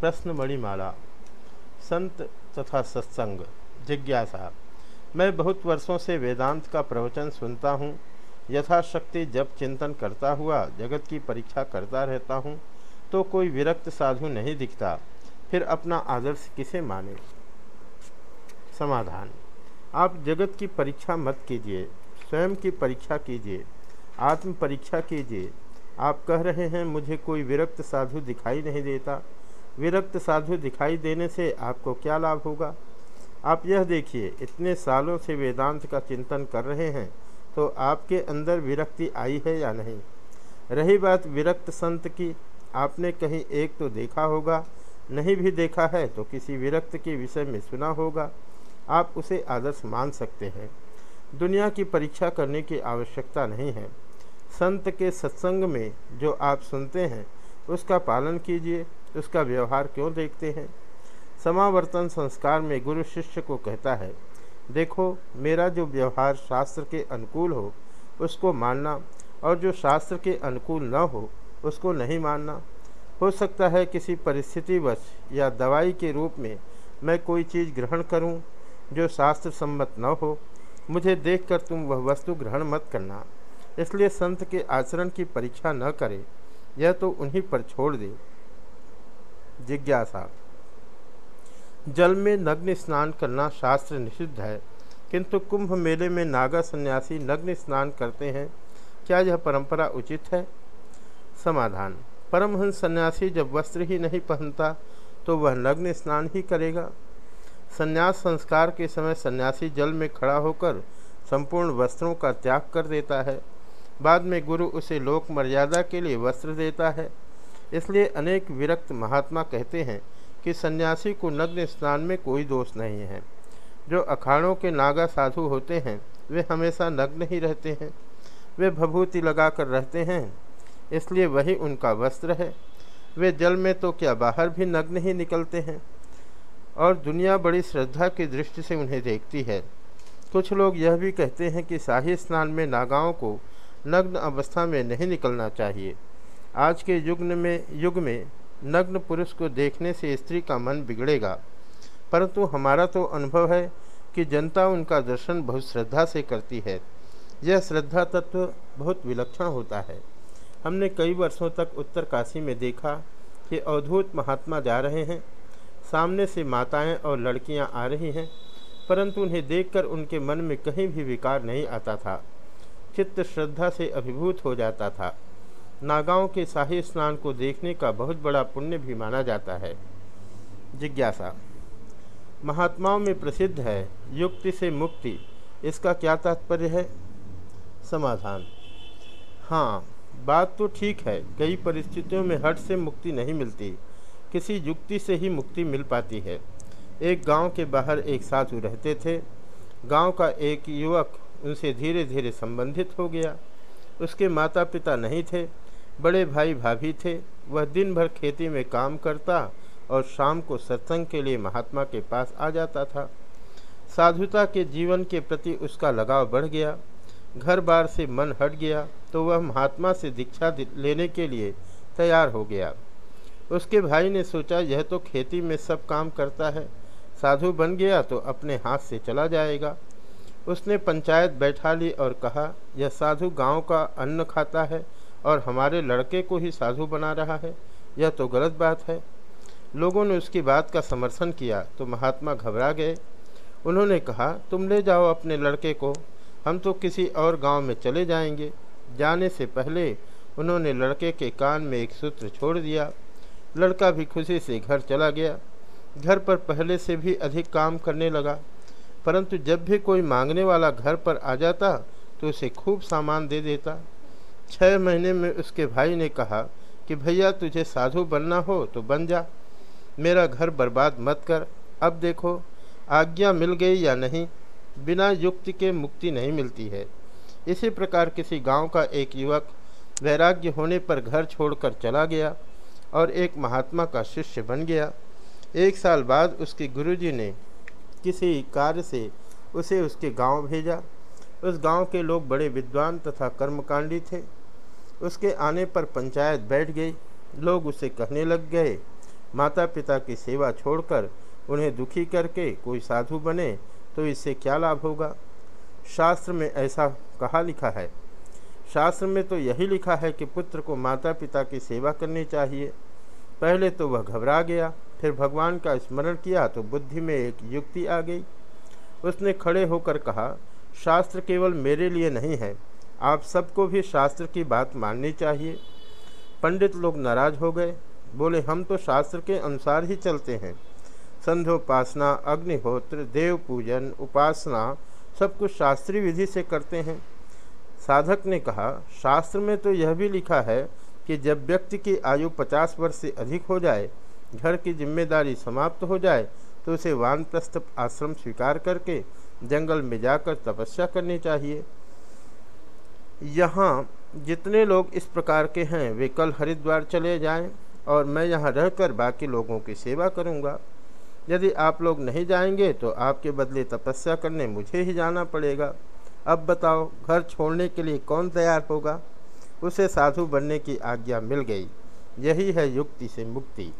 प्रश्न मणिमाला संत तथा सत्संग, जिज्ञासा। मैं बहुत वर्षों से वेदांत का प्रवचन सुनता हूँ, यथाशक्ति जब चिंतन करता हुआ, जगत की परीक्षा करता रहता हूँ तो कोई विरक्त साधु नहीं दिखता। फिर अपना आदर्श किसे माने? समाधान। आप जगत की परीक्षा मत कीजिए, स्वयं की परीक्षा कीजिए, आत्म परीक्षा कीजिए। आप कह रहे हैं, मुझे कोई विरक्त साधु दिखाई नहीं देता। विरक्त साधु दिखाई देने से आपको क्या लाभ होगा? आप यह देखिए, इतने सालों से वेदांत का चिंतन कर रहे हैं तो आपके अंदर विरक्ति आई है या नहीं? रही बात विरक्त संत की, आपने कहीं एक तो देखा होगा, नहीं भी देखा है तो किसी विरक्त के विषय में सुना होगा। आप उसे आदर्श मान सकते हैं। दुनिया की परीक्षा करने की आवश्यकता नहीं है। संत के सत्संग में जो आप सुनते हैं, उसका पालन कीजिए। उसका व्यवहार क्यों देखते हैं? समावर्तन संस्कार में गुरु शिष्य को कहता है, देखो, मेरा जो व्यवहार शास्त्र के अनुकूल हो, उसको मानना, और जो शास्त्र के अनुकूल न हो, उसको नहीं मानना। हो सकता है किसी परिस्थितिवश या दवाई के रूप में मैं कोई चीज़ ग्रहण करूँ, जो शास्त्र सम्मत न हो। मुझे देखकर तुम वह वस्तु ग्रहण मत करना। इसलिए संत के आचरण की परीक्षा न करे। यह तो उन्हीं पर छोड़ दे। जिज्ञासा। जल में नग्न स्नान करना शास्त्र निषिद्ध है, किंतु कुंभ मेले में नागा सन्यासी नग्न स्नान करते हैं, क्या यह परंपरा उचित है? समाधान। परमहंस सन्यासी जब वस्त्र ही नहीं पहनता तो वह नग्न स्नान ही करेगा। संन्यास संस्कार के समय सन्यासी जल में खड़ा होकर संपूर्ण वस्त्रों का त्याग कर देता है। बाद में गुरु उसे लोक मर्यादा के लिए वस्त्र देता है। इसलिए अनेक विरक्त महात्मा कहते हैं कि सन्यासी को नग्न स्नान में कोई दोष नहीं है। जो अखाड़ों के नागा साधु होते हैं, वे हमेशा नग्न ही रहते हैं। वे भभूति लगाकर रहते हैं, इसलिए वही उनका वस्त्र है। वे जल में तो क्या बाहर भी नग्न ही निकलते हैं? और दुनिया बड़ी श्रद्धा की दृष्टि से उन्हें देखती है। कुछ लोग यह भी कहते हैं कि शाही स्नान में नागाओं को नग्न अवस्था में नहीं निकलना चाहिए। आज के युग में युग में नग्न पुरुष को देखने से स्त्री का मन बिगड़ेगा। परंतु हमारा तो अनुभव है कि जनता उनका दर्शन बहुत श्रद्धा से करती है। यह श्रद्धा तत्व बहुत विलक्षण होता है। हमने कई वर्षों तक उत्तर काशी में देखा कि अवधूत महात्मा जा रहे हैं। सामने से माताएँ और लड़कियाँ आ रही हैं, परंतु उन्हें देखकर उनके मन में कहीं भी विकार नहीं आता था। चित्त श्रद्धा से अभिभूत हो जाता था। नागांव के शाही स्नान को देखने का बहुत बड़ा पुण्य भी माना जाता है। जिज्ञासा, महात्माओं में प्रसिद्ध है युक्ति से मुक्ति, इसका क्या तात्पर्य है? समाधान हाँ बात तो ठीक है, कई परिस्थितियों में हट से मुक्ति नहीं मिलती, किसी युक्ति से ही मुक्ति मिल पाती है। एक गाँव के बाहर एक साधु रहते थे, गाँव का एक युवक उनसे धीरे धीरे संबंधित हो गया, उसके माता पिता नहीं थे बड़े भाई भाभी थे। वह दिन भर खेती में काम करता और शाम को सत्संग के लिए महात्मा के पास आ जाता था। साधुता के जीवन के प्रति उसका लगाव बढ़ गया। घर बार से मन हट गया तो वह महात्मा से दीक्षा लेने के लिए तैयार हो गया। उसके भाई ने सोचा, यह तो खेती में सब काम करता है। साधु बन गया तो अपने हाथ से चला जाएगा। उसने पंचायत बैठा ली और कहा, यह साधु गाँव का अन्न खाता है। और हमारे लड़के को ही साधु बना रहा है। यह तो गलत बात है। लोगों ने उसकी बात का समर्थन किया तो महात्मा घबरा गए। उन्होंने कहा, तुम ले जाओ अपने लड़के को। हम तो किसी और गाँव में चले जाएँगे। जाने से पहले उन्होंने लड़के के कान में एक सूत्र छोड़ दिया। लड़का भी खुशी से घर चला गया। घर पर पहले से भी अधिक काम करने लगा। परंतु जब भी कोई मांगने वाला घर पर आ जाता तो उसे खूब सामान दे देता। छः महीने में उसके भाई ने कहा कि भैया तुझे साधु बनना हो तो बन जा। मेरा घर बर्बाद मत कर। अब देखो, आज्ञा मिल गई या नहीं? बिना युक्ति के मुक्ति नहीं मिलती है। इसी प्रकार किसी गाँव का एक युवक वैराग्य होने पर घर छोड़कर चला गया और एक महात्मा का शिष्य बन गया। एक साल बाद उसके गुरुजी ने किसी कार्य से उसे उसके गाँव भेजा। उस गाँव के लोग बड़े विद्वान तथा कर्मकांडी थे। उसके आने पर पंचायत बैठ गई। लोग उसे कहने लग गए। माता पिता की सेवा छोड़कर उन्हें दुखी करके कोई साधु बने तो इससे क्या लाभ होगा? शास्त्र में ऐसा कहा लिखा है। शास्त्र में तो यही लिखा है कि पुत्र को माता पिता की सेवा करनी चाहिए। पहले तो वह घबरा गया, फिर भगवान का स्मरण किया तो बुद्धि में एक युक्ति आ गई। उसने खड़े होकर कहा, शास्त्र केवल मेरे लिए नहीं है आप सबको भी शास्त्र की बात माननी चाहिए। पंडित लोग नाराज़ हो गए। बोले, हम तो शास्त्र के अनुसार ही चलते हैं। संध्योपासना, अग्निहोत्र देव पूजन उपासना, सब कुछ शास्त्रीय विधि से करते हैं। साधक ने कहा, शास्त्र में तो यह भी लिखा है कि जब व्यक्ति की आयु पचास वर्ष से अधिक हो जाए, घर की ज़िम्मेदारी समाप्त हो जाए तो उसे वानप्रस्थ आश्रम स्वीकार करके जंगल में जाकर तपस्या करनी चाहिए। यहाँ जितने लोग इस प्रकार के हैं, वे कल हरिद्वार चले जाएँ और मैं यहाँ रहकर बाकी लोगों की सेवा करूँगा। यदि आप लोग नहीं जाएँगे तो आपके बदले तपस्या करने मुझे ही जाना पड़ेगा। अब बताओ, घर छोड़ने के लिए कौन तैयार होगा? उसे साधु बनने की आज्ञा मिल गई। यही है युक्ति से मुक्ति।